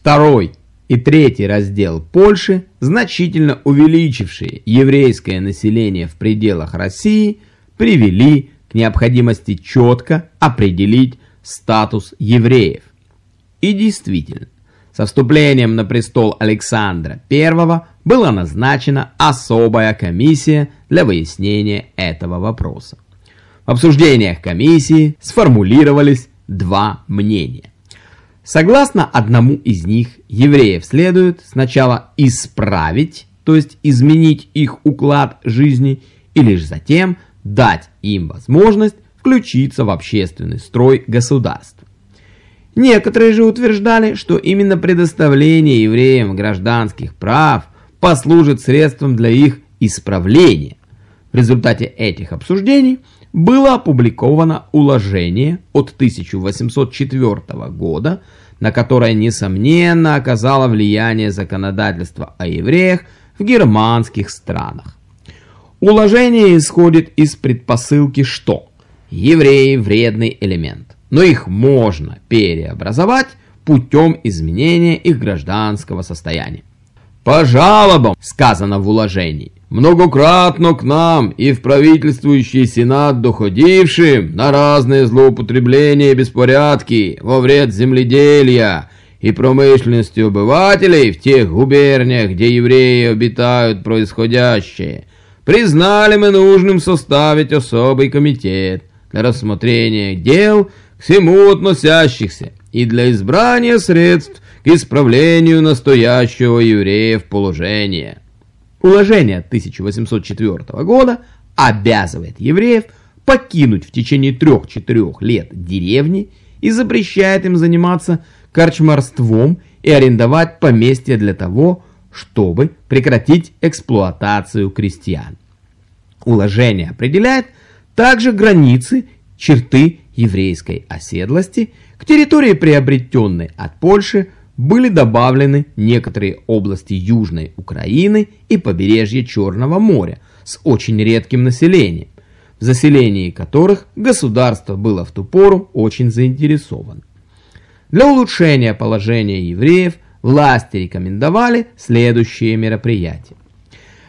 Второй и третий раздел Польши, значительно увеличившие еврейское население в пределах России, привели к необходимости четко определить статус евреев. И действительно, со вступлением на престол Александра I была назначена особая комиссия для выяснения этого вопроса. В обсуждениях комиссии сформулировались два мнения. Согласно одному из них, евреев следует сначала исправить, то есть изменить их уклад жизни, и лишь затем дать им возможность включиться в общественный строй государства. Некоторые же утверждали, что именно предоставление евреям гражданских прав послужит средством для их исправления. В результате этих обсуждений было опубликовано уложение от 1804 года, на которое, несомненно, оказало влияние законодательства о евреях в германских странах. Уложение исходит из предпосылки, что евреи – вредный элемент, но их можно переобразовать путем изменения их гражданского состояния. По жалобам, сказано в уложении, многократно к нам и в правительствующий сенат доходившим на разные злоупотребления и беспорядки во вред земледелия и промышленности обывателей в тех губерниях, где евреи обитают происходящее, признали мы нужным составить особый комитет для рассмотрения дел к всему относящихся и для избрания средств к исправлению настоящего евреев положения. Уложение 1804 года обязывает евреев покинуть в течение трех-четырех лет деревни и запрещает им заниматься корчмарством и арендовать поместья для того, чтобы прекратить эксплуатацию крестьян. Уложение определяет также границы, черты еврейской оседлости к территории, приобретенной от Польши были добавлены некоторые области Южной Украины и побережья Черного моря с очень редким населением, в заселении которых государство было в ту пору очень заинтересовано. Для улучшения положения евреев власти рекомендовали следующие мероприятия.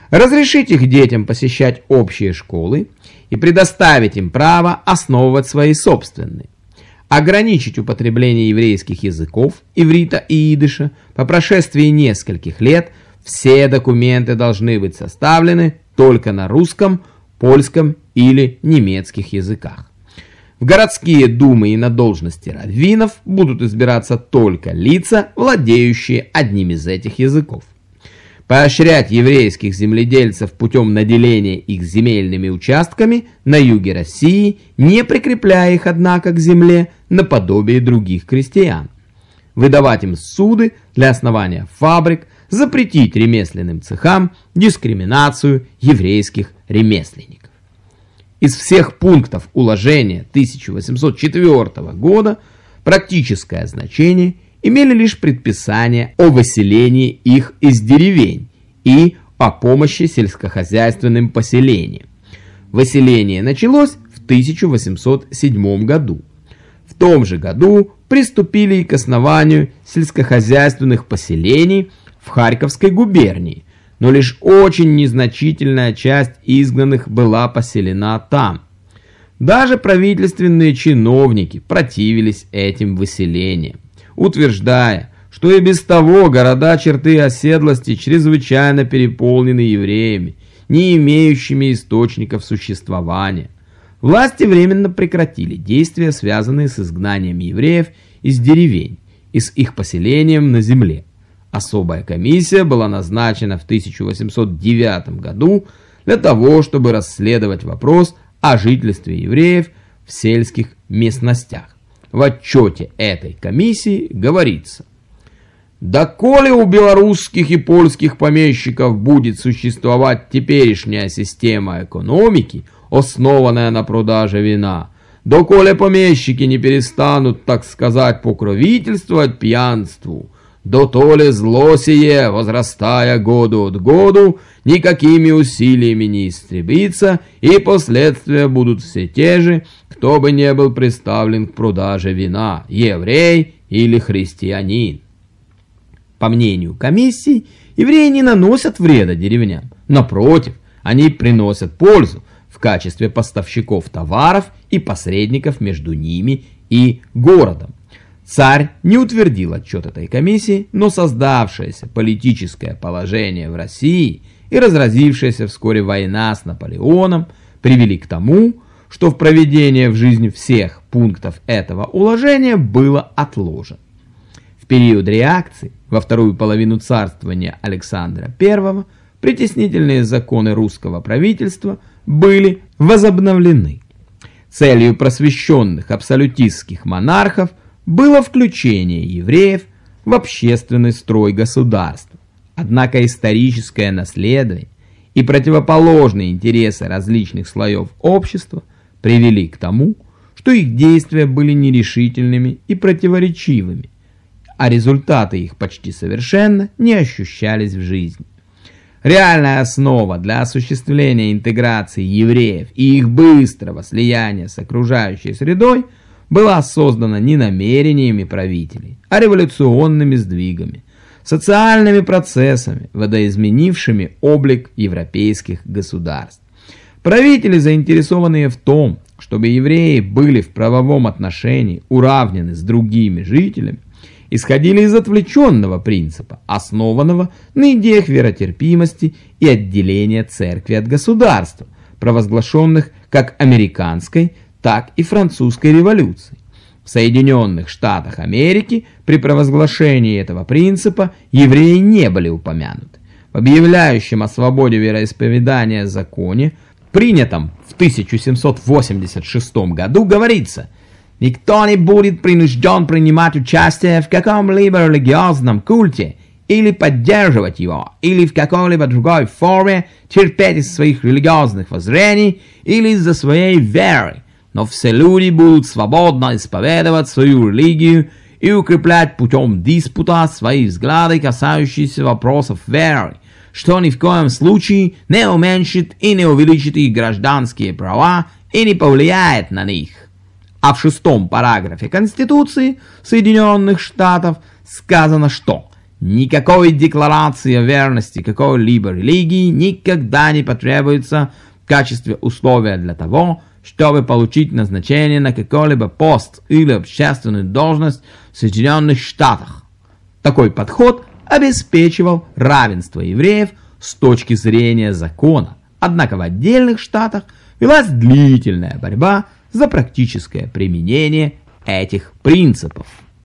Разрешить их детям посещать общие школы и предоставить им право основывать свои собственные ограничить употребление еврейских языков, иврита и идыша, по прошествии нескольких лет все документы должны быть составлены только на русском, польском или немецких языках. В городские думы и на должности раввинов будут избираться только лица, владеющие одним из этих языков поощрять еврейских земледельцев путем наделения их земельными участками на юге России, не прикрепляя их, однако, к земле наподобие других крестьян, выдавать им суды для основания фабрик, запретить ремесленным цехам дискриминацию еврейских ремесленников. Из всех пунктов уложения 1804 года практическое значение – имели лишь предписание о выселении их из деревень и о помощи сельскохозяйственным поселениям. Выселение началось в 1807 году. В том же году приступили и к основанию сельскохозяйственных поселений в Харьковской губернии, но лишь очень незначительная часть изгнанных была поселена там. Даже правительственные чиновники противились этим выселениям утверждая, что и без того города черты оседлости чрезвычайно переполнены евреями, не имеющими источников существования. Власти временно прекратили действия, связанные с изгнанием евреев из деревень и с их поселением на земле. Особая комиссия была назначена в 1809 году для того, чтобы расследовать вопрос о жительстве евреев в сельских местностях. В отчете этой комиссии говорится, Доколе у белорусских и польских помещиков будет существовать теперешняя система экономики, основанная на продаже вина, доколе помещики не перестанут, так сказать, покровительствовать пьянству, до то ли зло сие, возрастая году от году, никакими усилиями не истребится, и последствия будут все те же, кто бы не был представлен к продаже вина, еврей или христианин. По мнению комиссии, евреи не наносят вреда деревням. Напротив, они приносят пользу в качестве поставщиков товаров и посредников между ними и городом. Царь не утвердил отчет этой комиссии, но создавшееся политическое положение в России и разразившаяся вскоре война с Наполеоном привели к тому, что в проведение в жизнь всех пунктов этого уложения было отложено. В период реакции, во вторую половину царствования Александра I, притеснительные законы русского правительства были возобновлены. Целью просвещенных абсолютистских монархов было включение евреев в общественный строй государства. Однако историческое наследие и противоположные интересы различных слоев общества привели к тому, что их действия были нерешительными и противоречивыми, а результаты их почти совершенно не ощущались в жизни. Реальная основа для осуществления интеграции евреев и их быстрого слияния с окружающей средой – была создана не намерениями правителей, а революционными сдвигами, социальными процессами, водоизменившими облик европейских государств. Правители, заинтересованные в том, чтобы евреи были в правовом отношении уравнены с другими жителями, исходили из отвлеченного принципа, основанного на идеях веротерпимости и отделения церкви от государства, провозглашенных как американской, так и французской революции. В Соединенных Штатах Америки при провозглашении этого принципа евреи не были упомянуты. В объявляющем о свободе вероисповедания законе, принятом в 1786 году, говорится «Никто не будет принужден принимать участие в каком-либо религиозном культе или поддерживать его, или в какой-либо другой форме терпеть из своих религиозных воззрений или из-за своей веры, но все люди будут свободно исповедовать свою религию и укреплять путем диспута свои взгляды, касающиеся вопросов веры, что ни в коем случае не уменьшит и не увеличит их гражданские права и не повлияет на них. А в шестом параграфе Конституции Соединенных Штатов сказано, что никакой декларации о верности какой-либо религии никогда не потребуется в качестве условия для того, чтобы получить назначение на какой-либо пост или общественную должность в Соединенных Штатах. Такой подход обеспечивал равенство евреев с точки зрения закона, однако в отдельных штатах велась длительная борьба за практическое применение этих принципов.